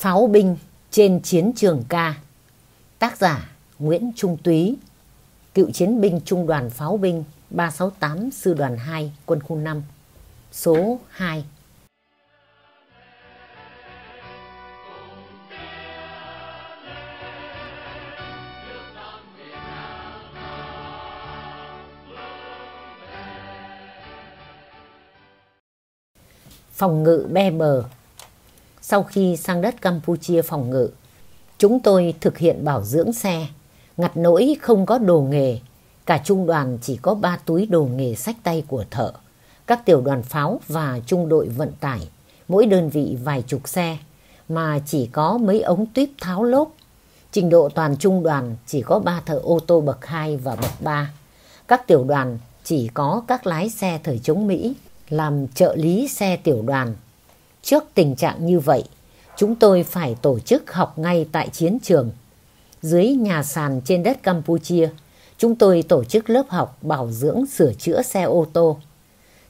Pháo binh trên chiến trường ca. Tác giả Nguyễn Trung Túy. Cựu chiến binh Trung đoàn Pháo binh 368 Sư đoàn 2 Quân khu 5 Số 2 Phòng ngự be bờ. Sau khi sang đất Campuchia phòng ngự, chúng tôi thực hiện bảo dưỡng xe, ngặt nỗi không có đồ nghề. Cả trung đoàn chỉ có 3 túi đồ nghề sách tay của thợ, các tiểu đoàn pháo và trung đội vận tải, mỗi đơn vị vài chục xe, mà chỉ có mấy ống tuyếp tháo lốp. Trình độ toàn trung đoàn chỉ có 3 thợ ô tô bậc 2 và bậc 3. Các tiểu đoàn chỉ có các lái xe thời chống Mỹ làm trợ lý xe tiểu đoàn. Trước tình trạng như vậy, chúng tôi phải tổ chức học ngay tại chiến trường. Dưới nhà sàn trên đất Campuchia, chúng tôi tổ chức lớp học bảo dưỡng sửa chữa xe ô tô.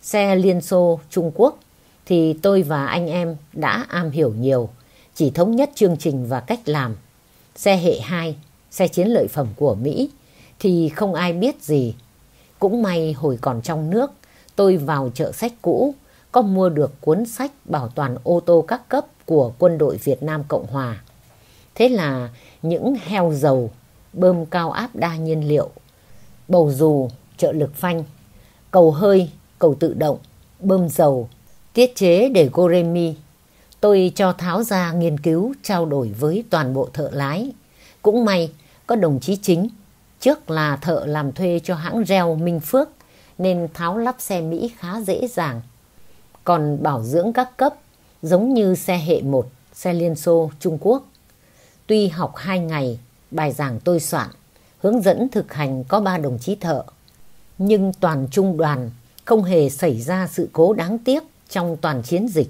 Xe Liên Xô Trung Quốc thì tôi và anh em đã am hiểu nhiều, chỉ thống nhất chương trình và cách làm. Xe hệ 2, xe chiến lợi phẩm của Mỹ thì không ai biết gì. Cũng may hồi còn trong nước, tôi vào chợ sách cũ, có mua được cuốn sách bảo toàn ô tô các cấp của quân đội Việt Nam Cộng Hòa. Thế là những heo dầu, bơm cao áp đa nhiên liệu, bầu dù, trợ lực phanh, cầu hơi, cầu tự động, bơm dầu, tiết chế để Goremi. Tôi cho tháo ra nghiên cứu trao đổi với toàn bộ thợ lái. Cũng may có đồng chí chính, trước là thợ làm thuê cho hãng reo Minh Phước nên tháo lắp xe Mỹ khá dễ dàng. Còn bảo dưỡng các cấp giống như xe hệ 1, xe Liên Xô, Trung Quốc. Tuy học 2 ngày, bài giảng tôi soạn, hướng dẫn thực hành có 3 đồng chí thợ. Nhưng toàn trung đoàn không hề xảy ra sự cố đáng tiếc trong toàn chiến dịch.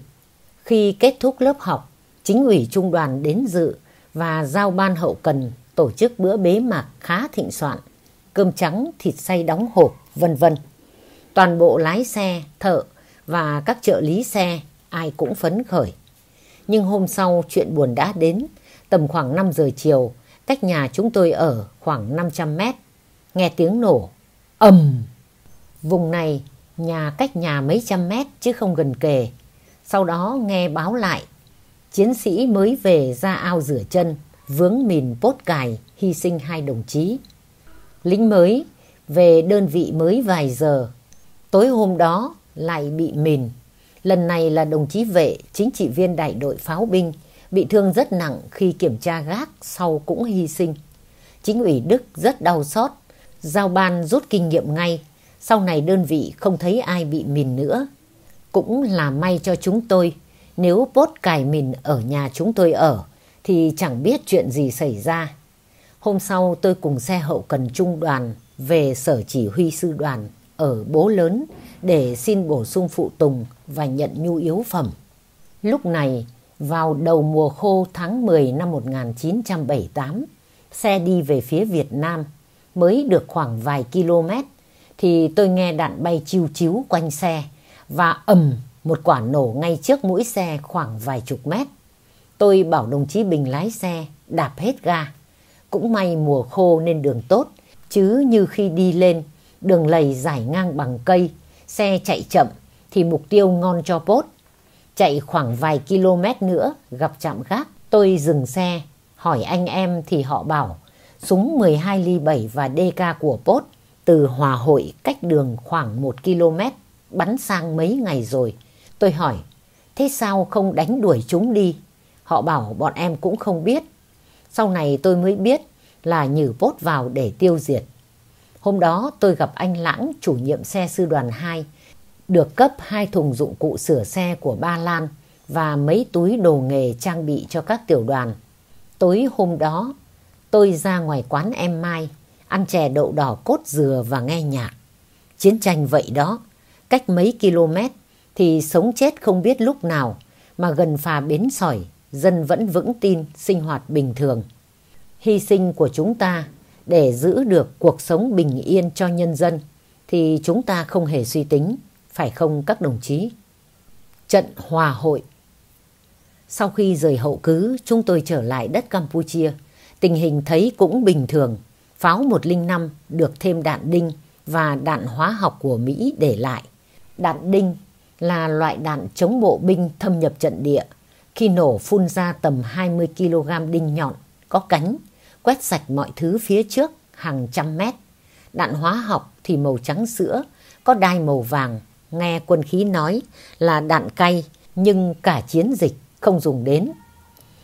Khi kết thúc lớp học, chính ủy trung đoàn đến dự và giao ban hậu cần tổ chức bữa bế mạc khá thịnh soạn, cơm trắng, thịt xay đóng hộp, vân vân. Toàn bộ lái xe, thợ và các trợ lý xe ai cũng phấn khởi. Nhưng hôm sau chuyện buồn đã đến, tầm khoảng 5 giờ chiều, cách nhà chúng tôi ở khoảng 500 mét. Nghe tiếng nổ, ầm. Vùng này, nhà cách nhà mấy trăm mét chứ không gần kề. Sau đó nghe báo lại, chiến sĩ mới về ra ao rửa chân, vướng mìn pốt cài, hy sinh hai đồng chí. Lính mới về đơn vị mới vài giờ Tối hôm đó lại bị mìn. Lần này là đồng chí vệ, chính trị viên đại đội pháo binh, bị thương rất nặng khi kiểm tra gác sau cũng hy sinh. Chính ủy Đức rất đau xót, giao ban rút kinh nghiệm ngay. Sau này đơn vị không thấy ai bị mìn nữa. Cũng là may cho chúng tôi, nếu bốt cài mìn ở nhà chúng tôi ở, thì chẳng biết chuyện gì xảy ra. Hôm sau tôi cùng xe hậu cần trung đoàn về sở chỉ huy sư đoàn ở bố lớn để xin bổ sung phụ tùng và nhận nhu yếu phẩm. Lúc này, vào đầu mùa khô tháng 10 năm 1978, xe đi về phía Việt Nam mới được khoảng vài km thì tôi nghe đạn bay chiêu chiếu quanh xe và ầm một quả nổ ngay trước mũi xe khoảng vài chục mét. Tôi bảo đồng chí Bình lái xe đạp hết ga. Cũng may mùa khô nên đường tốt, chứ như khi đi lên đường lầy giải ngang bằng cây, xe chạy chậm thì mục tiêu ngon cho bốt. Chạy khoảng vài km nữa gặp chạm gác, tôi dừng xe, hỏi anh em thì họ bảo súng 12 ly 7 và DK của bốt từ Hòa Hội cách đường khoảng 1 km bắn sang mấy ngày rồi. Tôi hỏi, thế sao không đánh đuổi chúng đi? Họ bảo bọn em cũng không biết. Sau này tôi mới biết là nhử bốt vào để tiêu diệt. Hôm đó tôi gặp anh Lãng, chủ nhiệm xe sư đoàn 2, được cấp hai thùng dụng cụ sửa xe của Ba Lan và mấy túi đồ nghề trang bị cho các tiểu đoàn. Tối hôm đó, tôi ra ngoài quán em Mai, ăn chè đậu đỏ cốt dừa và nghe nhạc. Chiến tranh vậy đó, cách mấy km thì sống chết không biết lúc nào mà gần phà bến sỏi, dân vẫn vững tin sinh hoạt bình thường. Hy sinh của chúng ta để giữ được cuộc sống bình yên cho nhân dân thì chúng ta không hề suy tính, phải không các đồng chí? Trận hòa hội Sau khi rời hậu cứ, chúng tôi trở lại đất Campuchia. Tình hình thấy cũng bình thường. Pháo 105 được thêm đạn đinh và đạn hóa học của Mỹ để lại. Đạn đinh là loại đạn chống bộ binh thâm nhập trận địa. Khi nổ phun ra tầm 20 kg đinh nhọn, có cánh, quét sạch mọi thứ phía trước hàng trăm mét. Đạn hóa học thì màu trắng sữa, có đai màu vàng. Nghe quân khí nói là đạn cay, nhưng cả chiến dịch không dùng đến.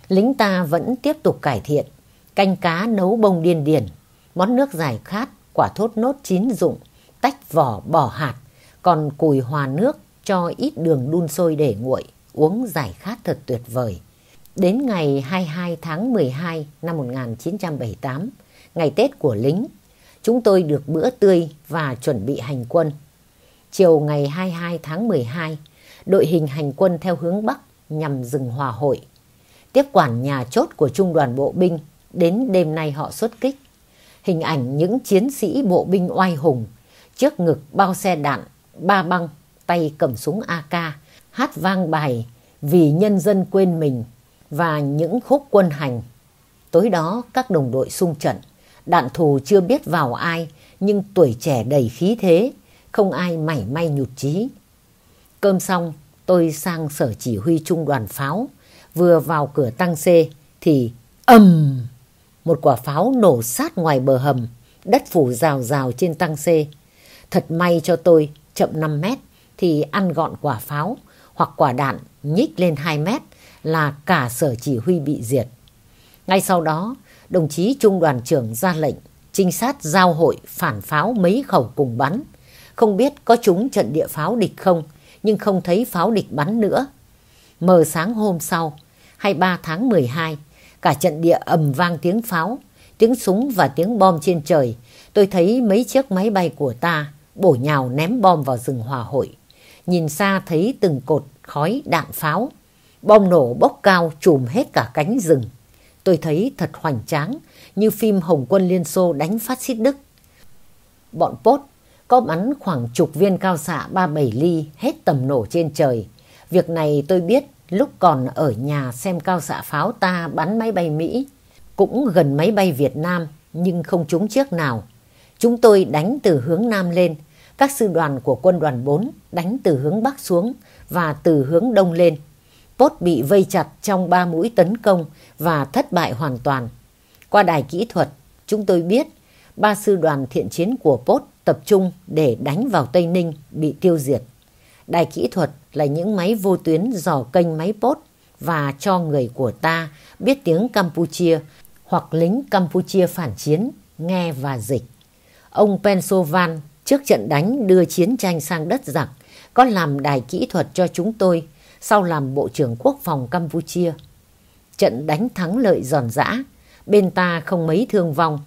Lính ta vẫn tiếp tục cải thiện, canh cá nấu bông điên điển, món nước giải khát, quả thốt nốt chín dụng, tách vỏ bỏ hạt, còn cùi hòa nước cho ít đường đun sôi để nguội, uống giải khát thật tuyệt vời. Đến ngày 22 tháng 12 năm 1978, ngày Tết của lính, chúng tôi được bữa tươi và chuẩn bị hành quân. Chiều ngày 22 tháng 12, đội hình hành quân theo hướng Bắc nhằm dừng hòa hội. Tiếp quản nhà chốt của trung đoàn bộ binh, đến đêm nay họ xuất kích. Hình ảnh những chiến sĩ bộ binh oai hùng, trước ngực bao xe đạn, ba băng, tay cầm súng AK, hát vang bài vì nhân dân quên mình và những khúc quân hành. Tối đó các đồng đội sung trận, đạn thù chưa biết vào ai nhưng tuổi trẻ đầy khí thế, không ai mảy may nhụt chí. Cơm xong, tôi sang sở chỉ huy trung đoàn pháo, vừa vào cửa tăng C thì ầm một quả pháo nổ sát ngoài bờ hầm, đất phủ rào rào trên tăng C. Thật may cho tôi, chậm 5 mét thì ăn gọn quả pháo hoặc quả đạn nhích lên 2 mét là cả sở chỉ huy bị diệt. Ngay sau đó, đồng chí trung đoàn trưởng ra lệnh trinh sát giao hội phản pháo mấy khẩu cùng bắn. Không biết có chúng trận địa pháo địch không, nhưng không thấy pháo địch bắn nữa. Mờ sáng hôm sau, 23 tháng 12, cả trận địa ầm vang tiếng pháo, tiếng súng và tiếng bom trên trời. Tôi thấy mấy chiếc máy bay của ta bổ nhào ném bom vào rừng hòa hội. Nhìn xa thấy từng cột khói đạn pháo. Bom nổ bốc cao trùm hết cả cánh rừng. Tôi thấy thật hoành tráng như phim Hồng quân Liên Xô đánh phát xít Đức. Bọn Pốt có bắn khoảng chục viên cao xạ 37 ly hết tầm nổ trên trời. Việc này tôi biết lúc còn ở nhà xem cao xạ pháo ta bắn máy bay Mỹ. Cũng gần máy bay Việt Nam nhưng không trúng chiếc nào. Chúng tôi đánh từ hướng Nam lên, các sư đoàn của quân đoàn 4 đánh từ hướng Bắc xuống và từ hướng Đông lên. Pốt bị vây chặt trong ba mũi tấn công và thất bại hoàn toàn. Qua đài kỹ thuật, chúng tôi biết ba sư đoàn thiện chiến của Pốt tập trung để đánh vào Tây Ninh bị tiêu diệt. Đài kỹ thuật là những máy vô tuyến dò kênh máy Pốt và cho người của ta biết tiếng Campuchia hoặc lính Campuchia phản chiến, nghe và dịch. Ông Pensovan trước trận đánh đưa chiến tranh sang đất giặc có làm đài kỹ thuật cho chúng tôi sau làm Bộ trưởng Quốc phòng Campuchia. Trận đánh thắng lợi giòn giã, bên ta không mấy thương vong.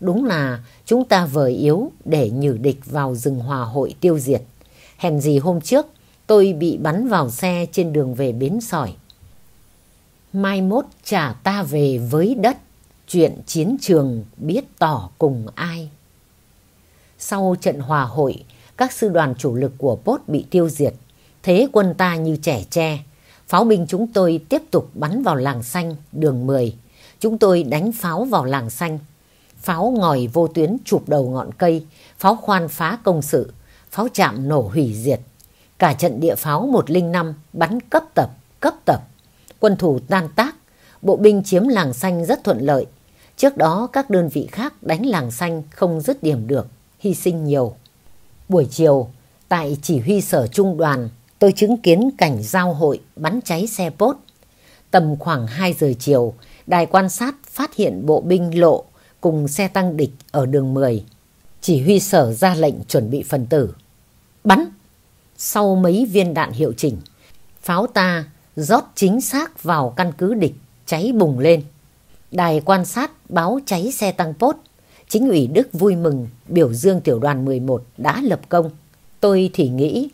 Đúng là chúng ta vời yếu để nhử địch vào rừng hòa hội tiêu diệt. Hèn gì hôm trước tôi bị bắn vào xe trên đường về bến sỏi. Mai mốt trả ta về với đất, chuyện chiến trường biết tỏ cùng ai. Sau trận hòa hội, các sư đoàn chủ lực của Pốt bị tiêu diệt. Thế quân ta như trẻ tre. Pháo binh chúng tôi tiếp tục bắn vào làng xanh, đường 10. Chúng tôi đánh pháo vào làng xanh. Pháo ngòi vô tuyến chụp đầu ngọn cây, pháo khoan phá công sự, pháo chạm nổ hủy diệt. Cả trận địa pháo 105 bắn cấp tập, cấp tập. Quân thủ tan tác, bộ binh chiếm làng xanh rất thuận lợi. Trước đó các đơn vị khác đánh làng xanh không dứt điểm được, hy sinh nhiều. Buổi chiều, tại chỉ huy sở trung đoàn, tôi chứng kiến cảnh giao hội bắn cháy xe bốt, Tầm khoảng 2 giờ chiều, đài quan sát phát hiện bộ binh lộ cùng xe tăng địch ở đường 10. Chỉ huy sở ra lệnh chuẩn bị phần tử. Bắn! Sau mấy viên đạn hiệu chỉnh, pháo ta rót chính xác vào căn cứ địch, cháy bùng lên. Đài quan sát báo cháy xe tăng bốt, Chính ủy Đức vui mừng biểu dương tiểu đoàn 11 đã lập công. Tôi thì nghĩ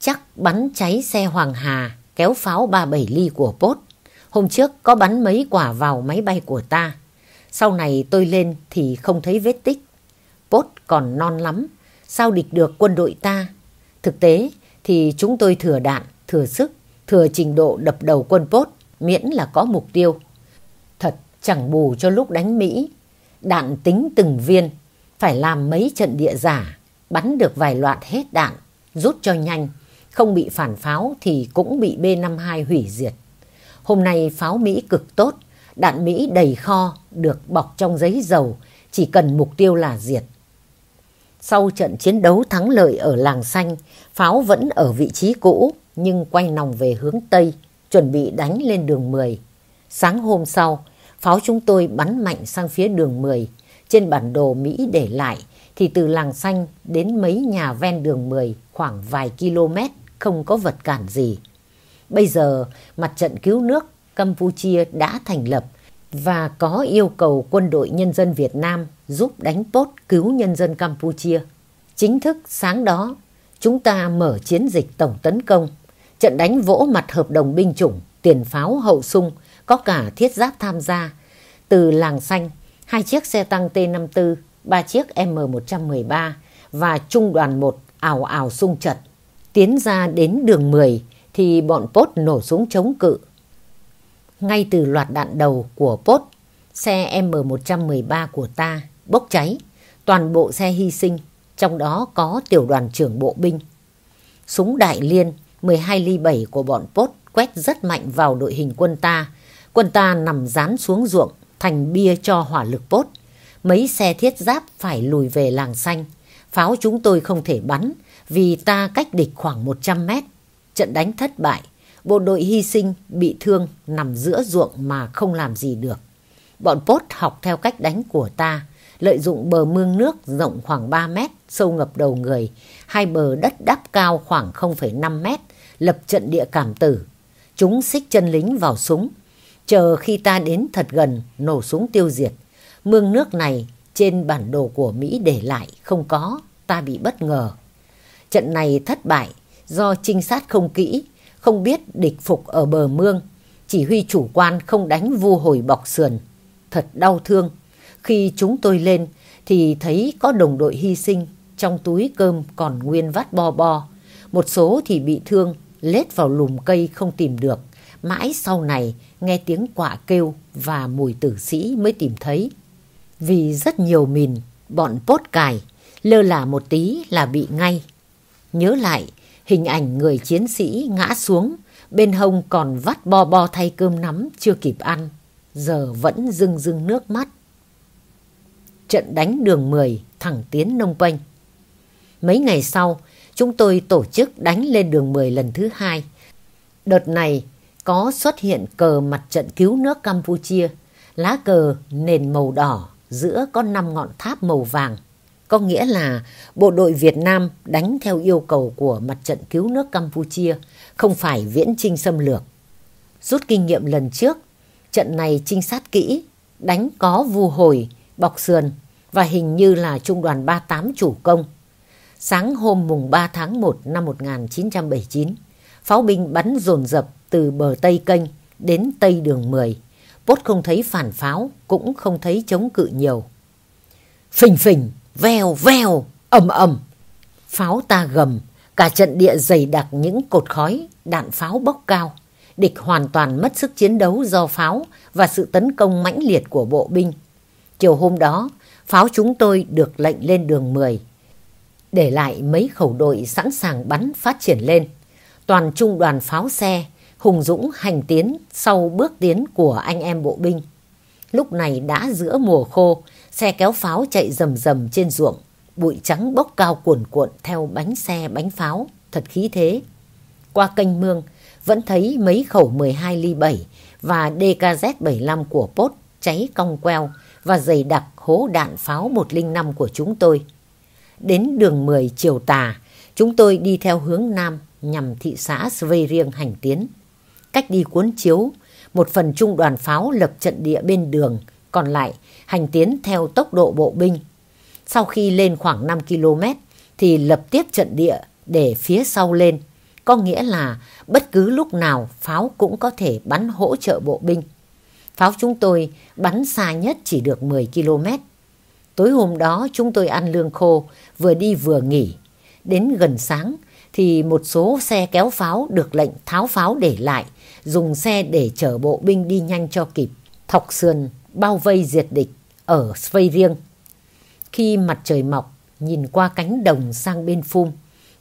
chắc bắn cháy xe Hoàng Hà kéo pháo 37 ly của Pốt. Hôm trước có bắn mấy quả vào máy bay của ta. Sau này tôi lên thì không thấy vết tích. Pốt còn non lắm. Sao địch được quân đội ta? Thực tế thì chúng tôi thừa đạn, thừa sức, thừa trình độ đập đầu quân Pốt. miễn là có mục tiêu. Thật chẳng bù cho lúc đánh Mỹ. Đạn tính từng viên, phải làm mấy trận địa giả, bắn được vài loạt hết đạn, rút cho nhanh. Không bị phản pháo thì cũng bị B-52 hủy diệt. Hôm nay pháo Mỹ cực tốt, đạn Mỹ đầy kho, được bọc trong giấy dầu, chỉ cần mục tiêu là diệt. Sau trận chiến đấu thắng lợi ở làng xanh, pháo vẫn ở vị trí cũ nhưng quay nòng về hướng Tây, chuẩn bị đánh lên đường 10. Sáng hôm sau, pháo chúng tôi bắn mạnh sang phía đường 10. Trên bản đồ Mỹ để lại thì từ làng xanh đến mấy nhà ven đường 10 khoảng vài km không có vật cản gì. Bây giờ mặt trận cứu nước Campuchia đã thành lập và có yêu cầu quân đội nhân dân Việt Nam giúp đánh tốt cứu nhân dân Campuchia. Chính thức sáng đó, chúng ta mở chiến dịch tổng tấn công. Trận đánh vỗ mặt hợp đồng binh chủng, tiền pháo hậu sung, có cả thiết giáp tham gia. Từ làng xanh, hai chiếc xe tăng T-54, ba chiếc M113 và trung đoàn 1 ảo ảo sung chật. Tiến ra đến đường 10 thì bọn pốt nổ súng chống cự ngay từ loạt đạn đầu của Pốt, xe M113 của ta bốc cháy, toàn bộ xe hy sinh, trong đó có tiểu đoàn trưởng bộ binh. Súng đại liên 12 ly 7 của bọn Pốt quét rất mạnh vào đội hình quân ta. Quân ta nằm dán xuống ruộng, thành bia cho hỏa lực Pốt. Mấy xe thiết giáp phải lùi về làng xanh. Pháo chúng tôi không thể bắn vì ta cách địch khoảng 100 mét. Trận đánh thất bại, bộ đội hy sinh, bị thương, nằm giữa ruộng mà không làm gì được. Bọn Pốt học theo cách đánh của ta, lợi dụng bờ mương nước rộng khoảng 3 mét, sâu ngập đầu người, hai bờ đất đắp cao khoảng 0,5 mét, lập trận địa cảm tử. Chúng xích chân lính vào súng, chờ khi ta đến thật gần, nổ súng tiêu diệt. Mương nước này trên bản đồ của Mỹ để lại không có, ta bị bất ngờ. Trận này thất bại do trinh sát không kỹ, không biết địch phục ở bờ mương, chỉ huy chủ quan không đánh vu hồi bọc sườn. Thật đau thương, khi chúng tôi lên thì thấy có đồng đội hy sinh, trong túi cơm còn nguyên vắt bo bo. Một số thì bị thương, lết vào lùm cây không tìm được. Mãi sau này nghe tiếng quạ kêu và mùi tử sĩ mới tìm thấy. Vì rất nhiều mìn, bọn pốt cài, lơ là một tí là bị ngay. Nhớ lại, Hình ảnh người chiến sĩ ngã xuống, bên hông còn vắt bo bo thay cơm nắm chưa kịp ăn, giờ vẫn rưng rưng nước mắt. Trận đánh đường 10 thẳng tiến nông quanh. Mấy ngày sau, chúng tôi tổ chức đánh lên đường 10 lần thứ hai. Đợt này có xuất hiện cờ mặt trận cứu nước Campuchia, lá cờ nền màu đỏ, giữa có 5 ngọn tháp màu vàng. Có nghĩa là bộ đội Việt Nam đánh theo yêu cầu của mặt trận cứu nước Campuchia, không phải viễn trinh xâm lược. Rút kinh nghiệm lần trước, trận này trinh sát kỹ, đánh có vu hồi, bọc sườn và hình như là trung đoàn 38 chủ công. Sáng hôm mùng 3 tháng 1 năm 1979, pháo binh bắn dồn dập từ bờ Tây Kênh đến Tây đường 10. Bốt không thấy phản pháo, cũng không thấy chống cự nhiều. Phình phình, vèo vèo, ầm ầm. Pháo ta gầm, cả trận địa dày đặc những cột khói, đạn pháo bốc cao. Địch hoàn toàn mất sức chiến đấu do pháo và sự tấn công mãnh liệt của bộ binh. Chiều hôm đó, pháo chúng tôi được lệnh lên đường 10. Để lại mấy khẩu đội sẵn sàng bắn phát triển lên. Toàn trung đoàn pháo xe, hùng dũng hành tiến sau bước tiến của anh em bộ binh. Lúc này đã giữa mùa khô, Xe kéo pháo chạy rầm rầm trên ruộng, bụi trắng bốc cao cuồn cuộn theo bánh xe bánh pháo, thật khí thế. Qua kênh mương, vẫn thấy mấy khẩu 12 ly 7 và DKZ-75 của Pốt cháy cong queo và dày đặc hố đạn pháo 105 của chúng tôi. Đến đường 10 chiều tà, chúng tôi đi theo hướng Nam nhằm thị xã Sveriêng hành tiến. Cách đi cuốn chiếu, một phần trung đoàn pháo lập trận địa bên đường, còn lại hành tiến theo tốc độ bộ binh. Sau khi lên khoảng 5 km thì lập tiếp trận địa để phía sau lên. Có nghĩa là bất cứ lúc nào pháo cũng có thể bắn hỗ trợ bộ binh. Pháo chúng tôi bắn xa nhất chỉ được 10 km. Tối hôm đó chúng tôi ăn lương khô, vừa đi vừa nghỉ. Đến gần sáng thì một số xe kéo pháo được lệnh tháo pháo để lại dùng xe để chở bộ binh đi nhanh cho kịp, thọc sườn, bao vây diệt địch ở Svay riêng. Khi mặt trời mọc, nhìn qua cánh đồng sang bên phum,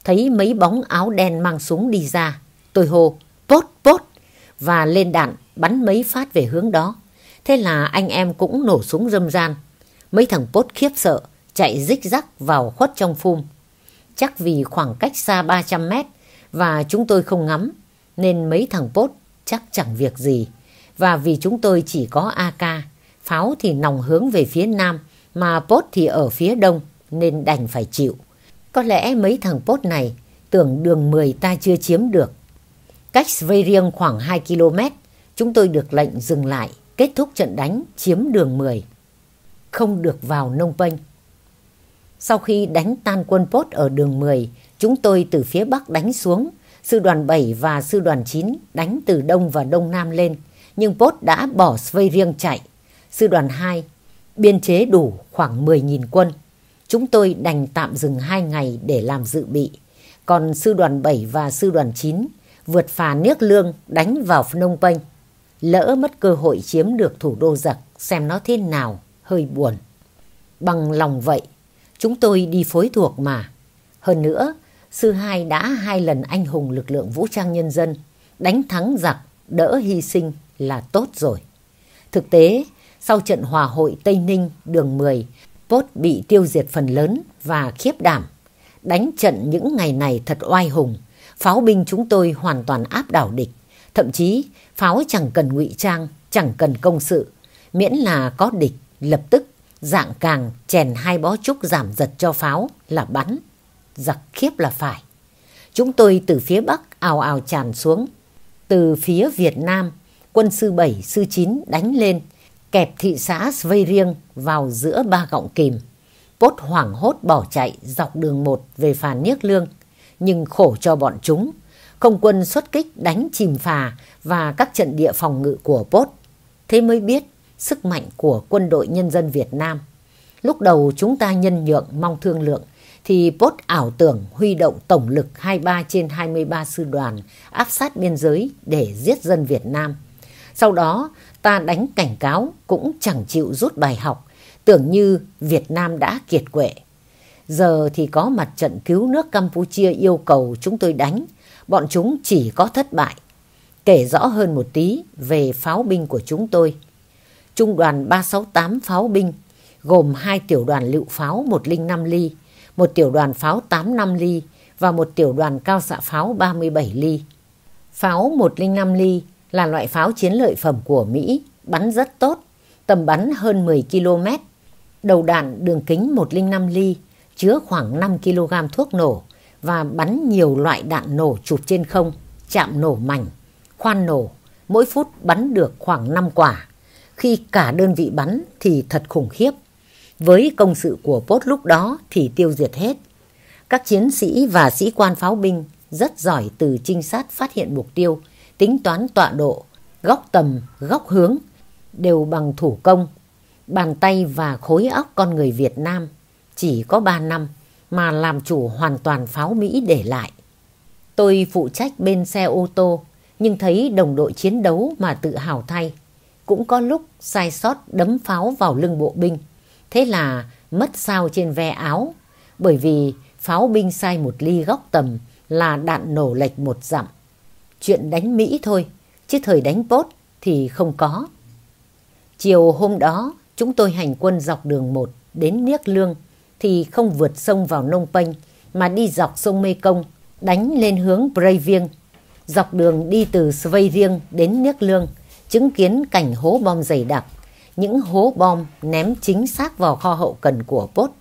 thấy mấy bóng áo đen mang súng đi ra. Tôi hô, pốt, pốt, và lên đạn bắn mấy phát về hướng đó. Thế là anh em cũng nổ súng râm ran. Mấy thằng pốt khiếp sợ, chạy rích rắc vào khuất trong phum. Chắc vì khoảng cách xa 300 mét và chúng tôi không ngắm, nên mấy thằng pốt chắc chẳng việc gì. Và vì chúng tôi chỉ có AK, pháo thì nòng hướng về phía nam, mà pốt thì ở phía đông, nên đành phải chịu. Có lẽ mấy thằng pốt này tưởng đường 10 ta chưa chiếm được. Cách Sverieng khoảng 2 km, chúng tôi được lệnh dừng lại, kết thúc trận đánh, chiếm đường 10. Không được vào nông Penh. Sau khi đánh tan quân Pốt ở đường 10, chúng tôi từ phía Bắc đánh xuống. Sư đoàn 7 và sư đoàn 9 đánh từ Đông và Đông Nam lên. Nhưng Pốt đã bỏ Sverieng chạy. Sư đoàn 2 biên chế đủ khoảng 10.000 quân. Chúng tôi đành tạm dừng 2 ngày để làm dự bị. Còn sư đoàn 7 và sư đoàn 9 vượt phà Niếc Lương đánh vào Phnom Penh. Lỡ mất cơ hội chiếm được thủ đô giặc xem nó thế nào, hơi buồn. Bằng lòng vậy, chúng tôi đi phối thuộc mà. Hơn nữa, sư hai đã hai lần anh hùng lực lượng vũ trang nhân dân, đánh thắng giặc, đỡ hy sinh là tốt rồi. Thực tế, sau trận hòa hội Tây Ninh đường 10, Pốt bị tiêu diệt phần lớn và khiếp đảm. Đánh trận những ngày này thật oai hùng, pháo binh chúng tôi hoàn toàn áp đảo địch. Thậm chí pháo chẳng cần ngụy trang, chẳng cần công sự, miễn là có địch lập tức dạng càng chèn hai bó trúc giảm giật cho pháo là bắn. Giặc khiếp là phải. Chúng tôi từ phía Bắc ào ào tràn xuống. Từ phía Việt Nam, quân sư 7, sư 9 đánh lên, kẹp thị xã Sveiring vào giữa ba gọng kìm. Pốt hoảng hốt bỏ chạy dọc đường một về phà Niếc Lương, nhưng khổ cho bọn chúng. Không quân xuất kích đánh chìm phà và các trận địa phòng ngự của Pốt. Thế mới biết sức mạnh của quân đội nhân dân Việt Nam. Lúc đầu chúng ta nhân nhượng mong thương lượng, thì Pốt ảo tưởng huy động tổng lực 23 trên 23 sư đoàn áp sát biên giới để giết dân Việt Nam. Sau đó ta đánh cảnh cáo cũng chẳng chịu rút bài học, tưởng như Việt Nam đã kiệt quệ. Giờ thì có mặt trận cứu nước Campuchia yêu cầu chúng tôi đánh, bọn chúng chỉ có thất bại. Kể rõ hơn một tí về pháo binh của chúng tôi. Trung đoàn 368 pháo binh gồm hai tiểu đoàn lựu pháo 105 ly, một tiểu đoàn pháo 85 ly và một tiểu đoàn cao xạ pháo 37 ly. Pháo 105 ly là loại pháo chiến lợi phẩm của Mỹ, bắn rất tốt, tầm bắn hơn 10 km. Đầu đạn đường kính 105 ly, chứa khoảng 5 kg thuốc nổ và bắn nhiều loại đạn nổ chụp trên không, chạm nổ mảnh, khoan nổ, mỗi phút bắn được khoảng 5 quả. Khi cả đơn vị bắn thì thật khủng khiếp. Với công sự của Pốt lúc đó thì tiêu diệt hết. Các chiến sĩ và sĩ quan pháo binh rất giỏi từ trinh sát phát hiện mục tiêu, tính toán tọa độ, góc tầm, góc hướng đều bằng thủ công. Bàn tay và khối óc con người Việt Nam chỉ có 3 năm mà làm chủ hoàn toàn pháo Mỹ để lại. Tôi phụ trách bên xe ô tô nhưng thấy đồng đội chiến đấu mà tự hào thay. Cũng có lúc sai sót đấm pháo vào lưng bộ binh. Thế là mất sao trên ve áo bởi vì pháo binh sai một ly góc tầm là đạn nổ lệch một dặm chuyện đánh Mỹ thôi, chứ thời đánh bốt thì không có. Chiều hôm đó, chúng tôi hành quân dọc đường 1 đến Niếc Lương thì không vượt sông vào Nông Penh mà đi dọc sông Mê Công, đánh lên hướng Breivik. Dọc đường đi từ Svay Riêng đến Niếc Lương, chứng kiến cảnh hố bom dày đặc. Những hố bom ném chính xác vào kho hậu cần của Bốt,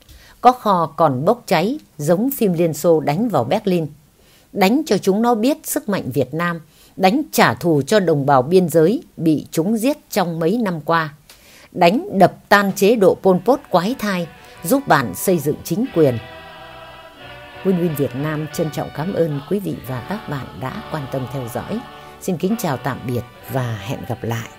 Có kho còn bốc cháy giống phim Liên Xô đánh vào Berlin đánh cho chúng nó biết sức mạnh Việt Nam, đánh trả thù cho đồng bào biên giới bị chúng giết trong mấy năm qua, đánh đập tan chế độ Pol Pot quái thai, giúp bạn xây dựng chính quyền. Win Win Việt Nam trân trọng cảm ơn quý vị và các bạn đã quan tâm theo dõi. Xin kính chào tạm biệt và hẹn gặp lại.